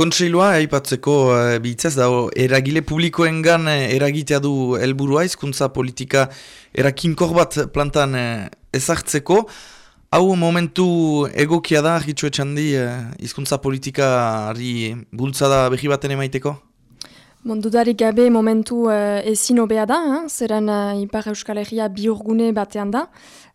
Kontseilua, aipatzeko uh, bitzaz, da, eragile publikoengan uh, eragitea du helburua hizkuntza politika erakinkor bat plantan uh, ezartzeko. Hau momentu egokia da, argitxo etxandi, hizkuntza politikari bultzada behi baten emaiteko? Mondudarik gabe momentu uh, ezin obea da, eh? zeren uh, Ipar Euskal Herria biurgune batean da,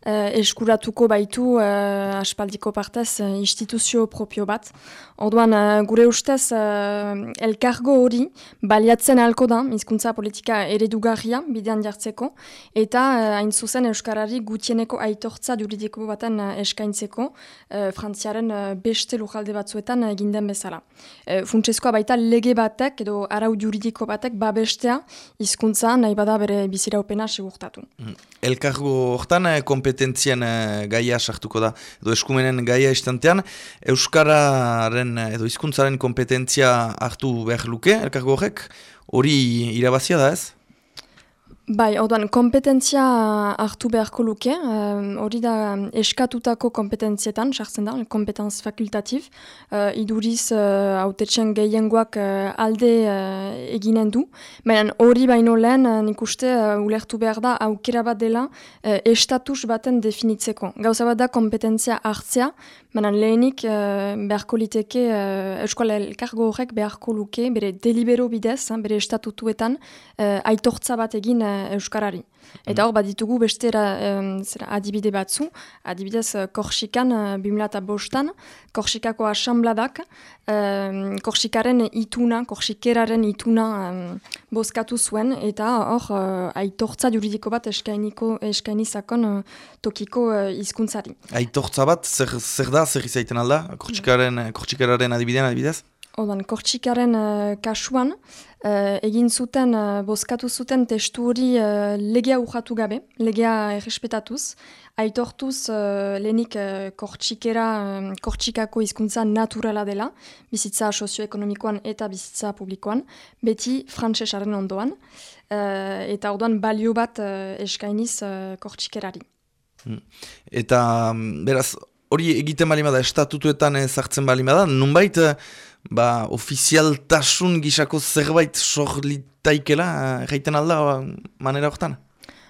eskuratuko baitu uh, aspaldiko partez uh, instituzio propio bat. Orduan gure ustez uh, elkargo hori baliatzen alko da, hizkuntza politika eredugarria bidean jartzeko, eta uh, hain zuzen Euskarari gutieneko aitortza juridiko baten eskaintzeko, uh, frantziaren beste lujalde batzuetan egin den bezala. Uh, Funtsezkoa baita lege batek edo arau juridiko batek babestea hizkuntza nahi bada bere biziraupena segurtatu. Mm. Elkargo hortan eh, kompetentzian eh, gaia sartuko da, edo eskumenen gaia istantean, Euskararen eh, edo hizkuntzaren kompetentzia hartu behar luke, elkargo horrek, hori irabazia da ez? Bai, orduan, kompetentzia hartu beharko luke, hori da eskatutako kompetentzietan, sartzen da, kompetentz fakultatif, uh, iduriz uh, gehiengoak uh, alde uh, eginen du, baina hori baino lehen uh, nik uste uh, ulertu behar da aukera bat dela uh, estatus baten definitzeko. Gauza bat da kompetentzia hartzea, baina lehenik uh, beharko liteke uh, euskal elkargo horrek beharko luke, bere delibero bidez, bere estatutuetan, uh, aitortza bat egin Euskarari. Eta hor, bat ditugu bestera zera, adibide batzu, adibidez Korsikan, uh, bimila eta bostan, Korsikako asambladak, um, Korsikaren ituna, Korsikeraren ituna um, bozkatu zuen, eta hor, uh, aitortza juridiko bat eskainiko, eskainizakon uh, tokiko uh, izkuntzari. Aitortza bat, zer, zer da, zer izaiten alda, Korsikararen, Korsikararen adibidean adibidez? Odan, Kortsikaren uh, kasuan, uh, egin zuten, uh, bozkatu zuten testu hori uh, legea urratu gabe, legea errespetatuz, aitortuz uh, lehenik uh, Kortsikera, um, Kortsikako hizkuntza naturala dela, bizitza sozioekonomikoan eta bizitza publikoan, beti frantsesaren ondoan, uh, eta orduan balio bat uh, eskainiz uh, Kortsikerari. Hmm. Eta, mm, beraz, hori egiten balimada, estatutuetan ezartzen balimada, nunbait, ba, ofizialtasun gisako zerbait sorlitaikela, erraiten alda, manera hortan?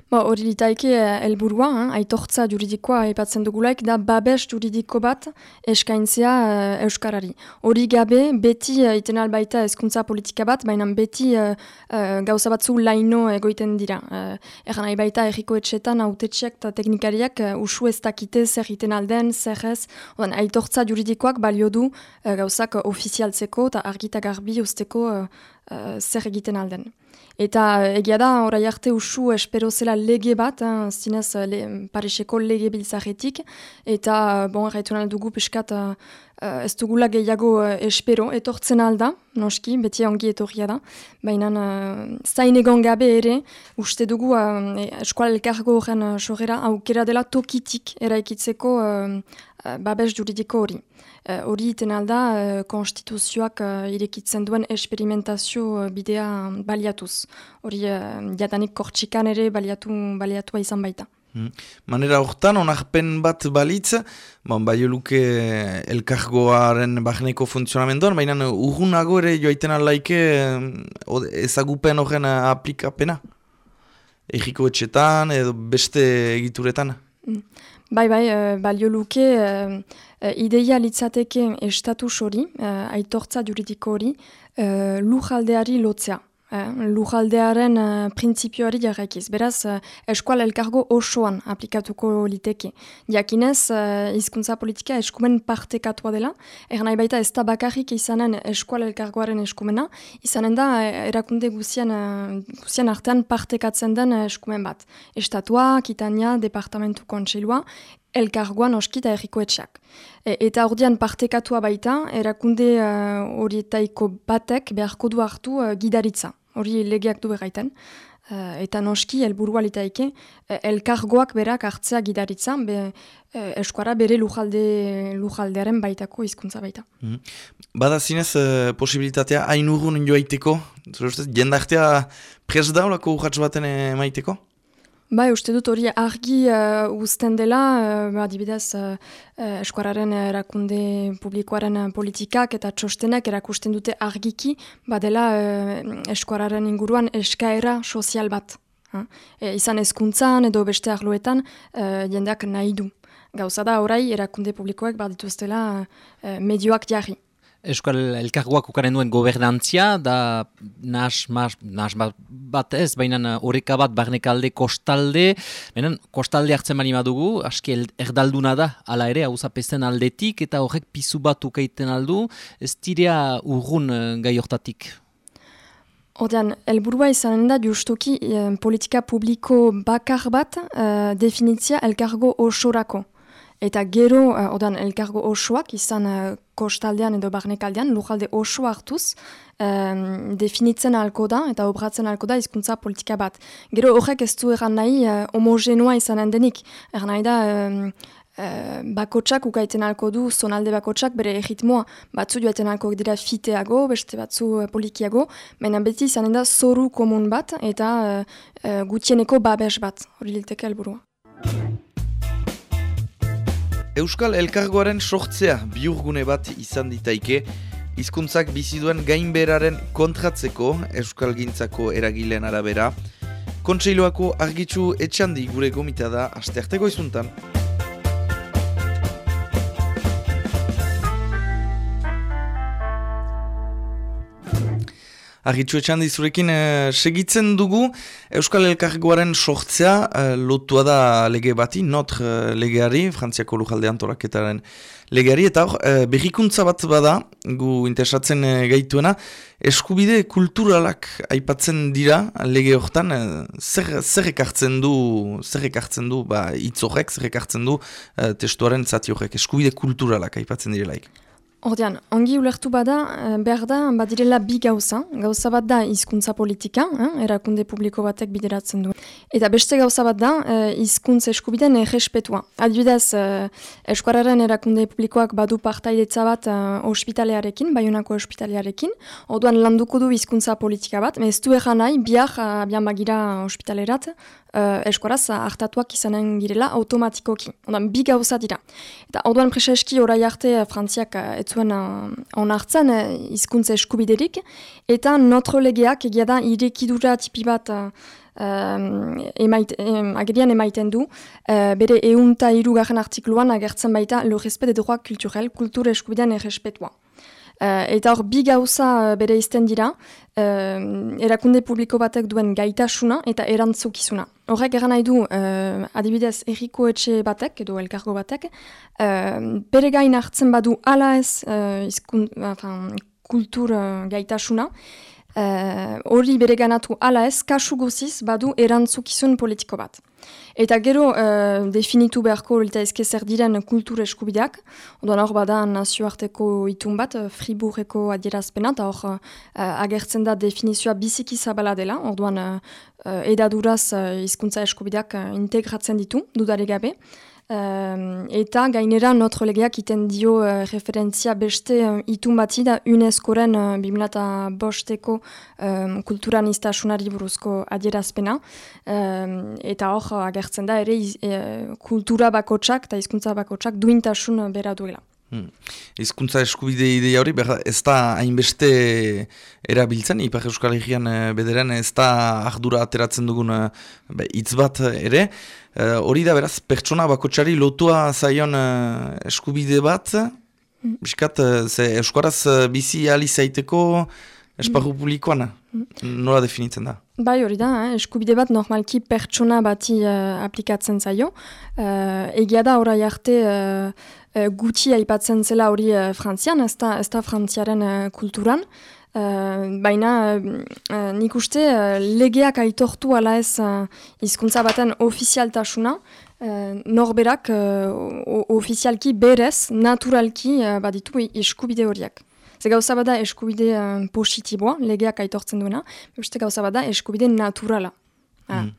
Ba, hori litaike eh, helburua, eh, aitortza juridikoa aipatzen dugulaik, da babes juridiko bat eskaintzea eh, Euskarari. Hori gabe, beti uh, iten albaita ezkuntza politika bat, baina beti uh, uh, gauza batzu laino egoiten dira. Uh, Egan nahi baita erriko etxetan, autetxeak eta teknikariak uh, usu ez dakite zer iten alden, zer ez. Odan, aitortza juridikoak balio du uh, gauzak ofizialtzeko eta argita garbi usteko uh, zer egiten alden. Eta eh, egia da, orai arte usu espero zela lege bat, hein, zinez eh, le, Pariseko lege biltzaretik, eta, eh, bon, erraitu nahi dugu peskat, uh, ez dugula gehiago uh, espero, etortzen alda, noski, beti ongi etorria da, baina uh, zain egon gabe ere, uste dugu uh, eskual elkargo horren uh, sorera, aukera dela tokitik eraikitzeko uh, babes juridiko hori. Hori iten alda, uh, konstituzioak uh, irekitzen duen esperimentazio bidea baliatuz. Hori uh, jadanik kortxikan ere baliatu, baliatua izan baita. Hmm. Manera hortan, onarpen bat balitz, bon, bai luke elkargoaren bahneko funtzionamenduan, baina urgunago ere joaiten alaike ezagupen horren aplikapena? Egiko etxetan edo beste egituretan? Hmm. Bai, bai, uh, balio luke, uh, ideia litzateke estatus hori, uh, aitortza juridiko hori, uh, lujaldeari lotzea. Eh, lujaldearen uh, printzipioari jarraikiz. Beraz, uh, eskual elkargo osoan aplikatuko liteke. Jakinez, uh, izkuntza politika eskumen partekatua dela, er nahi baita ez da bakarrik izanen eskual elkargoaren eskumena, izanen da erakunde guzien, uh, guzien artean partekatzen den eskumen bat. Estatua, Kitania, Departamentu Kontseilua, elkargoan oskita errikoetxak. E, eta ordian partekatua baita, erakunde horietaiko batek beharko du hartu uh, gidaritza. Hori legeak du berraiten. Uh, eta noski, helburua litaike, uh, elkargoak berak hartzea gidaritza, be, uh, eskuara bere lujalde, lujaldearen baitako hizkuntza baita. Mm. Bada zinez, uh, posibilitatea hain urgun joaiteko? Jendartea pres daulako urratz baten maiteko? Bai, uste dut hori argi uh, uzten dela, uh, ba, dibidez, uh, uh, eskuararen erakunde publikoaren politikak eta txostenak erakusten dute argiki, badela uh, eskuararen inguruan eskaera sozial bat. E, izan ezkuntzan edo beste arloetan uh, jendeak nahi du. Gauza da, orai, erakunde publikoak bat dituztela uh, medioak jarri. Euskal Elkargoak ukaren duen gobernantzia, da nas, mas, nas bat ez, baina horreka bat barnekalde kostalde, baina kostalde hartzen bani badugu, aski erdalduna da, ala ere, hau aldetik, eta horrek pizu bat ukaiten aldu, ez tirea urrun uh, gai hortatik. Ordean, elburua izanen da justuki eh, politika publiko bakar bat uh, definitzia elkargo osorako. Eta gero, uh, ordan, elkargo osoak izan uh, kostaldean edo barnekaldean, lujalde oso hartuz, um, definitzen alko da eta obratzen alko da izkuntza politika bat. Gero horrek ez du eran nahi uh, homogenoa izanen denik. Eran nahi da, um, uh, bakotsak ukaiten alko du, zonalde bakotsak bere egitmoa, batzu joaten alko dira fiteago, beste batzu uh, polikiago, baina beti izanen da zoru komun bat eta uh, uh, gutieneko babes bat, hori lilteke helburua. Euskal Elkargoaren sortzea biurgune bat izan ditaike, hizkuntzak bizi duen gainberaren kontratzeko Euskal Gintzako eragileen arabera. Kontseiloako argitzu etxandi gure gomita da astearteko izuntan. Argitxu etxan dizurekin eh, segitzen dugu. Euskal Elkargoaren sortzea uh, lotua da lege bati, not uh, legeari, Frantziako lujalde antoraketaren legeari, eta hor, uh, berrikuntza bat bada, gu interesatzen uh, gaituena, eskubide kulturalak aipatzen dira lege hortan, zer, zer ekartzen du, zer ekartzen du, ba, itzorek, zer ekartzen du uh, testuaren zati horrek, eskubide kulturalak aipatzen direlaik. Ordean, ongi ulertu bada, eh, behar da, badirela bi gauza. Gauza bat da hizkuntza politika, eh, erakunde publiko batek bideratzen du. Eta beste gauza bat da, eh, hizkuntza eskubiden errespetua. Adibidez, eh, eskuararen erakunde publikoak badu partaidetza bat eh, ospitalearekin, baiunako ospitalearekin, orduan landuko du hizkuntza politika bat, ez du egan nahi, biak, abian bagira ospitalerat, uh, eskuaraz hartatuak izanen girela automatikoki. Ondan, bi gauza dira. Eta orduan preseski orai arte uh, Frantziak uh, etzuen uh, onartzen uh, izkuntza eskubiderik, eta notro legeak egia da irekidura tipi bat uh, Um, emait, agerian emaiten du, uh, bere eunta irugarren artikluan agertzen baita le respect des droits culturels, kultur eskubidean errespetua. Uh, eta hor bi gauza uh, bere izten dira, uh, erakunde publiko batek duen gaitasuna eta erantzukizuna. Horrek eran nahi du, adibidez, erriko etxe batek, edo elkargo batek, bere gain hartzen badu ala ez izkun, kultur uh, gaitasuna, hori uh, bere ganatu ala ez, kasu goziz badu erantzukizun politiko bat. Eta gero uh, definitu beharko lita ezkezer diren kultur eskubideak, oduan hor bada nazioarteko itun bat, uh, Friburreko adierazpena, eta hor uh, agertzen da definizioa biziki zabala dela, orduan uh, edaduraz uh, izkuntza eskubideak uh, integratzen ditu, dudare gabe. Uh, eta gainera notre legeak iten dio uh, referentzia beste uh, itun bati da UNESCO-ren uh, 2005-eko um, kulturan iztasunari buruzko adierazpena. eta hor agertzen da ere uh, kultura bakotsak eta hizkuntza bakotsak duintasun bera duela. Hmm. Hizkuntza eskubide ideia hori, ez da hainbeste erabiltzen, Ipar Euskal Herrian bederen ez da ardura ateratzen dugun hitz bat ere. Uh, hori da beraz, pertsona bakotxari lotua zaion uh, eskubide bat, mm. biskat, uh, ze eskuaraz uh, bizi alizaiteko esparru mm. publikoan, mm. nola definitzen da? Bai hori da, eh? eskubide bat normalki pertsona bati uh, aplikatzen zaio. Uh, egia da horai arte uh, uh, guti aipatzen zela hori uh, frantzian, ez da, ez da frantziaren uh, kulturan. Uh, baina uh, nik uste uh, legeak aitortu ala ez uh, izkuntza baten ofizialtasuna, uh, norberak uh, ofizialki berez, naturalki uh, baditu eskubide horiak. Ze gauza bada eskubide uh, positiboa, legeak aitortzen duena, beste gauza bada eskubide naturala. Mm.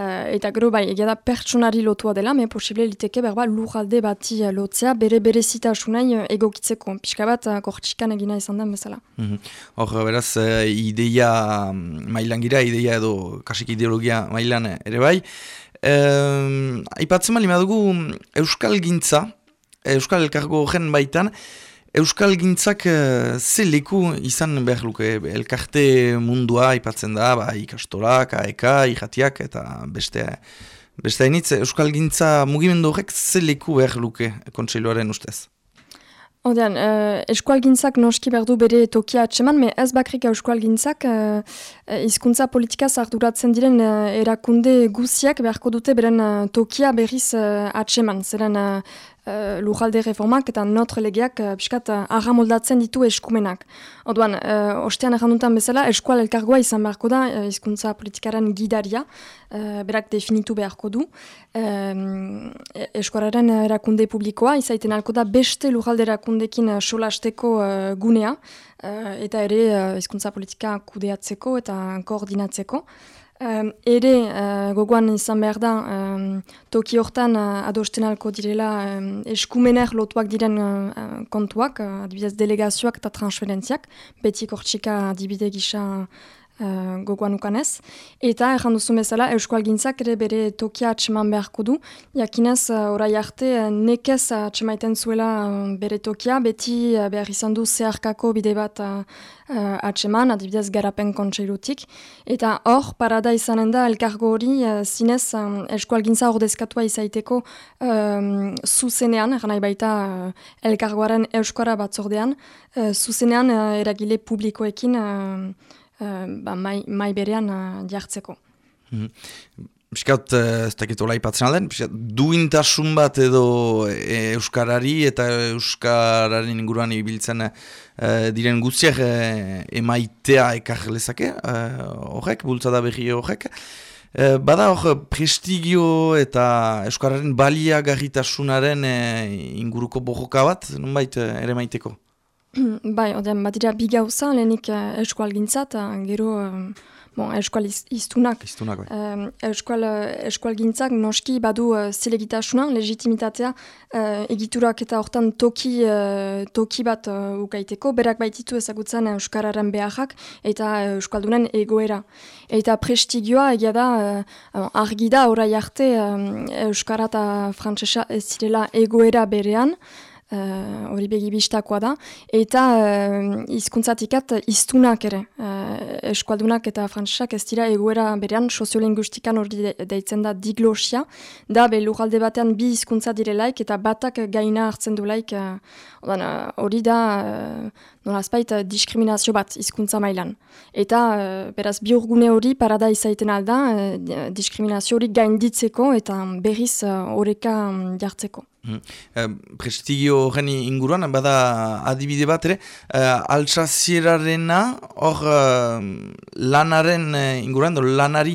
Uh, eta gero bai, egia da pertsonari lotua dela, me posible liteke berba lujalde bati uh, lotzea bere bere zitasunai egokitzeko. Piska bat, uh, kortxikan egina izan den bezala. Mhm. Hor, mm beraz, uh, ideia mm, mailan gira, ideia edo kasik ideologia mailan ere bai. Uh, aipatzen bali madugu Euskal Gintza, Euskal Elkargo gen baitan, Euskal Gintzak uh, ze leku izan behar luke, elkarte mundua aipatzen da, ba, ikastorak, aeka, ikatiak eta beste, beste hainitz, Euskal Gintza mugimendu horrek ze leku behar luke kontseiloaren ustez? Odean, uh, eskualgintzak noski berdu bere tokia atseman, me ez bakrik eskualgintzak uh, izkuntza politika arduratzen diren uh, erakunde guziak beharko dute beren uh, tokia berriz uh, atseman. Zeren uh, uh, lujalde reformak eta notre legeak uh, piskat uh, moldatzen ditu eskumenak. Oduan, uh, ostean errandutan bezala, eskual elkargoa izan beharko da uh, politikaren gidaria, uh, berak definitu beharko du. Um, eskualaren erakunde publikoa, izaiten alko da beste lujalde erakundekin uh, solasteko uh, gunea, uh, eta ere uh, izkuntza politika kudeatzeko eta koordinatzeko. Um, ere, uh, gogoan izan behar da, um, toki hortan uh, adosten alko direla um, eskumener lotuak diren uh, kontuak, uh, adibidez delegazioak eta transferentziak, beti kortxika adibide gisa uh, gogoan ukanez. Eta, erran duzu bezala, Euskal Gintzak ere bere tokia atseman beharko du. Jakinez, uh, orai arte, uh, nekez atsemaiten zuela bere tokia, beti behar izan du zeharkako bide bat uh, atseman, adibidez garapen kontseilutik. Eta hor, parada izanen da, elkargo hori, zinez, Euskal Gintza ordezkatua izaiteko um, zuzenean, nahi baita uh, elkargoaren Euskara batzordean, uh, zuzenean uh, eragile publikoekin uh, ba, mai, mai berean uh, jartzeko. Mm -hmm. Piskat, ez dakit ola ipatzen alden, duintasun bat edo e, Euskarari eta Euskararen inguruan ibiltzen e, diren guztiak e, emaitea ekar lezake, horrek, bultzada behi horrek. E, bada hor, prestigio eta Euskararen balia garritasunaren inguruko bojoka bat, nonbait ere maiteko? bai, odean, bat dira bi gauza, lehenik uh, eskual gintzat, gero um, bon, eskual iztunak. Iztunak, bai. Um, eskual, eskual gintzak noski badu uh, zilegitasuna, legitimitatea, uh, egiturak eta hortan toki, uh, toki bat uh, ukaiteko, berak baititu ezagutzen Euskararen beharrak eta uh, Euskaldunen egoera. Eta prestigioa egia da, uh, argi da, orai arte, um, Euskara eta Frantsesa ez zirela egoera berean, Eh, hori uh, begibistakoa da, eta uh, izkuntzatikat iztunak ere, uh, eskualdunak eta frantzisak ez dira egoera berean soziolingustikan hori deitzen da diglosia, da be lujalde batean bi hizkuntza direlaik eta batak gaina hartzen du laik, hori uh, da uh, nolazpait diskriminazio bat hizkuntza mailan. Eta uh, beraz bi urgune hori parada izaiten alda uh, diskriminazio hori gainditzeko eta berriz horreka um, jartzeko. Hmm. Eh, prestigio horren inguruan, bada adibide bat ere, uh, altsazierarena hor uh, lanaren inguruan, do, lanari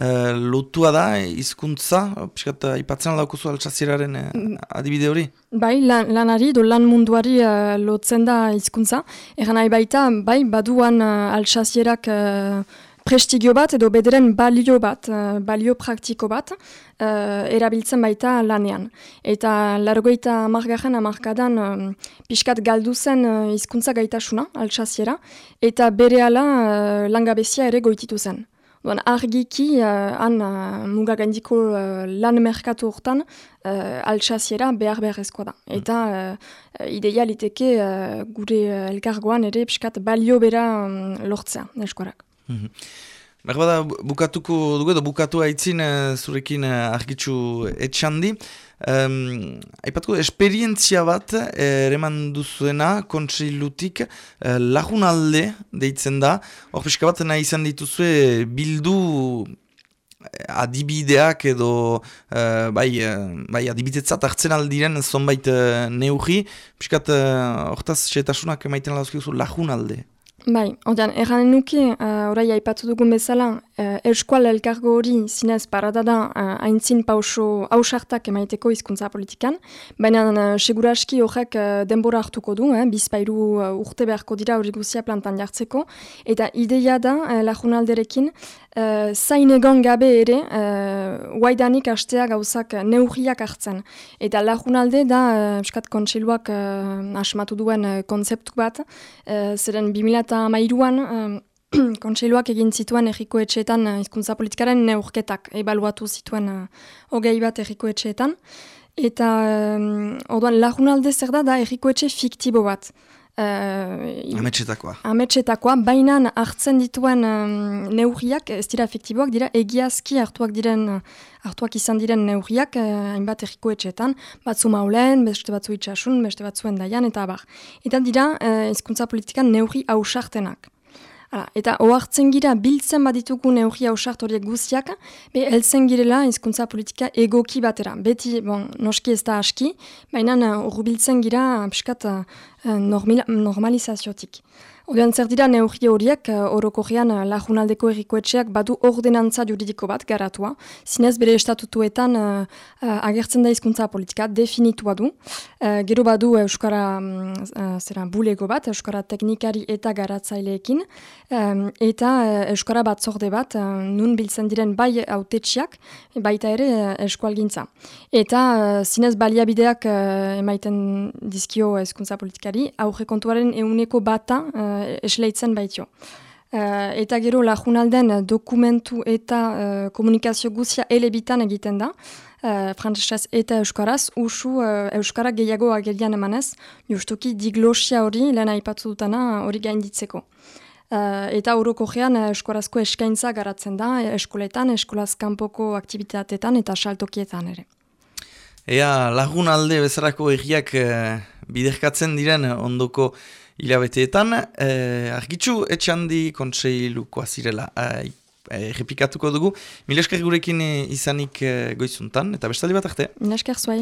uh, lotua da, izkuntza, piskat, ipatzen aldaukuzu altsazieraren uh, adibide hori? Bai, lan, lanari, do lan munduari lotzen da izkuntza. Egan nahi baita, bai, baduan uh, altsazierak prestigio bat edo bederen balio bat, uh, balio praktiko bat, uh, erabiltzen baita lanean. Eta largoita amargarren amarkadan um, pixkat galdu zen uh, izkuntza gaitasuna, altsaziera, eta bere ala uh, langabezia ere goititu zen. Duan, argiki, uh, han uh, mugagandiko uh, lan merkatu hortan, uh, altsaziera behar beharrezkoa da. Mm. Eta uh, ideia liteke uh, gure elkargoan ere pixkat balio bera um, lortzea, Mhm. Berbada, bukatuko dugu edo bukatu haitzin uh, zurekin uh, argitzu etxandi. Um, Aipatuko, esperientzia bat eh, ereman duzuena kontseilutik uh, lagunalde deitzen da. Hor pixka bat nahi izan dituzue bildu adibideak edo uh, bai, uh, bai adibidetzat hartzen aldiren zonbait uh, neugi. Piskat, hortaz, uh, setasunak emaiten lauzkizu lagunalde. Bai, ordean, erranen nuke, uh, orai aipatu dugun bezala, Uh, Euskual elkargo hori zinez parada da uh, haintzin pauso hausartak emaiteko hizkuntza politikan, baina uh, seguraski horrek uh, denbora hartuko du, eh, bizpairu uh, urte beharko dira hori guzia plantan jartzeko, eta ideia da uh, lajunalderekin uh, zain egon gabe ere uh, waidanik hastea gauzak neurriak hartzen. Eta lajunalde da, eskat kontseiluak uh, asmatu duen uh, konzeptu bat, uh, zeren 2008an uh, kontseiluak egin zituen erriko etxeetan eh, hizkuntza politikaren neurketak ebaluatu zituen uh, hogei bat erriko etxeetan. Eta um, orduan lagunalde zer da da erriko etxe fiktibo bat. Uh, ametsetakoa. Ametsetakoa, baina hartzen dituen um, neurriak, ez dira fiktiboak, dira egiazki hartuak diren hartuak izan diren neurriak hainbat uh, erriko etxeetan, batzu maulen, beste batzu itxasun, beste batzuen daian, eta abar. Eta dira uh, politikan neurri hausartenak. Hala, eta ohartzen gira biltzen baditugu neurria osart horiek guztiak, be heltzen girela hizkuntza politika egoki batera. Beti, bon, noski ez da aski, baina hori biltzen gira piskat uh, normalizaziotik. Odean zer dira neurri horiek, uh, orokorrean uh, lajunaldeko errikoetxeak badu ordenantza juridiko bat garatua. Zinez bere estatutuetan uh, agertzen da hizkuntza politika definitua du. gero badu Euskara um, zera, bulego bat, Euskara teknikari eta garatzaileekin. eta Euskara batzorde bat, nun biltzen diren bai autetxiak, baita ere uh, eskualgintza. Eta uh, zinez baliabideak uh, emaiten dizkio hizkuntza politikari, aurre kontuaren euneko bata uh, esleitzen baitio. Uh, eta gero lajunalden dokumentu eta uh, komunikazio guzia elebitan egiten da, uh, frantzesez eta euskaraz, usu uh, euskara gehiago agerian emanez, justuki diglosia hori, lehen aipatzu dutana, hori gainditzeko. Uh, eta horoko gean euskarazko eskaintza garatzen da, eskoletan, eskolaz kanpoko aktivitatetan eta saltokietan ere. Ea lagunalde bezarako egiak uh, biderkatzen diren ondoko hilabeteetan, eh, argitzu etxandi kontseilukoa zirela eh, repikatuko dugu. Mila esker gurekin izanik eh, goizuntan, eta bestaldi bat arte. Mila esker zuai.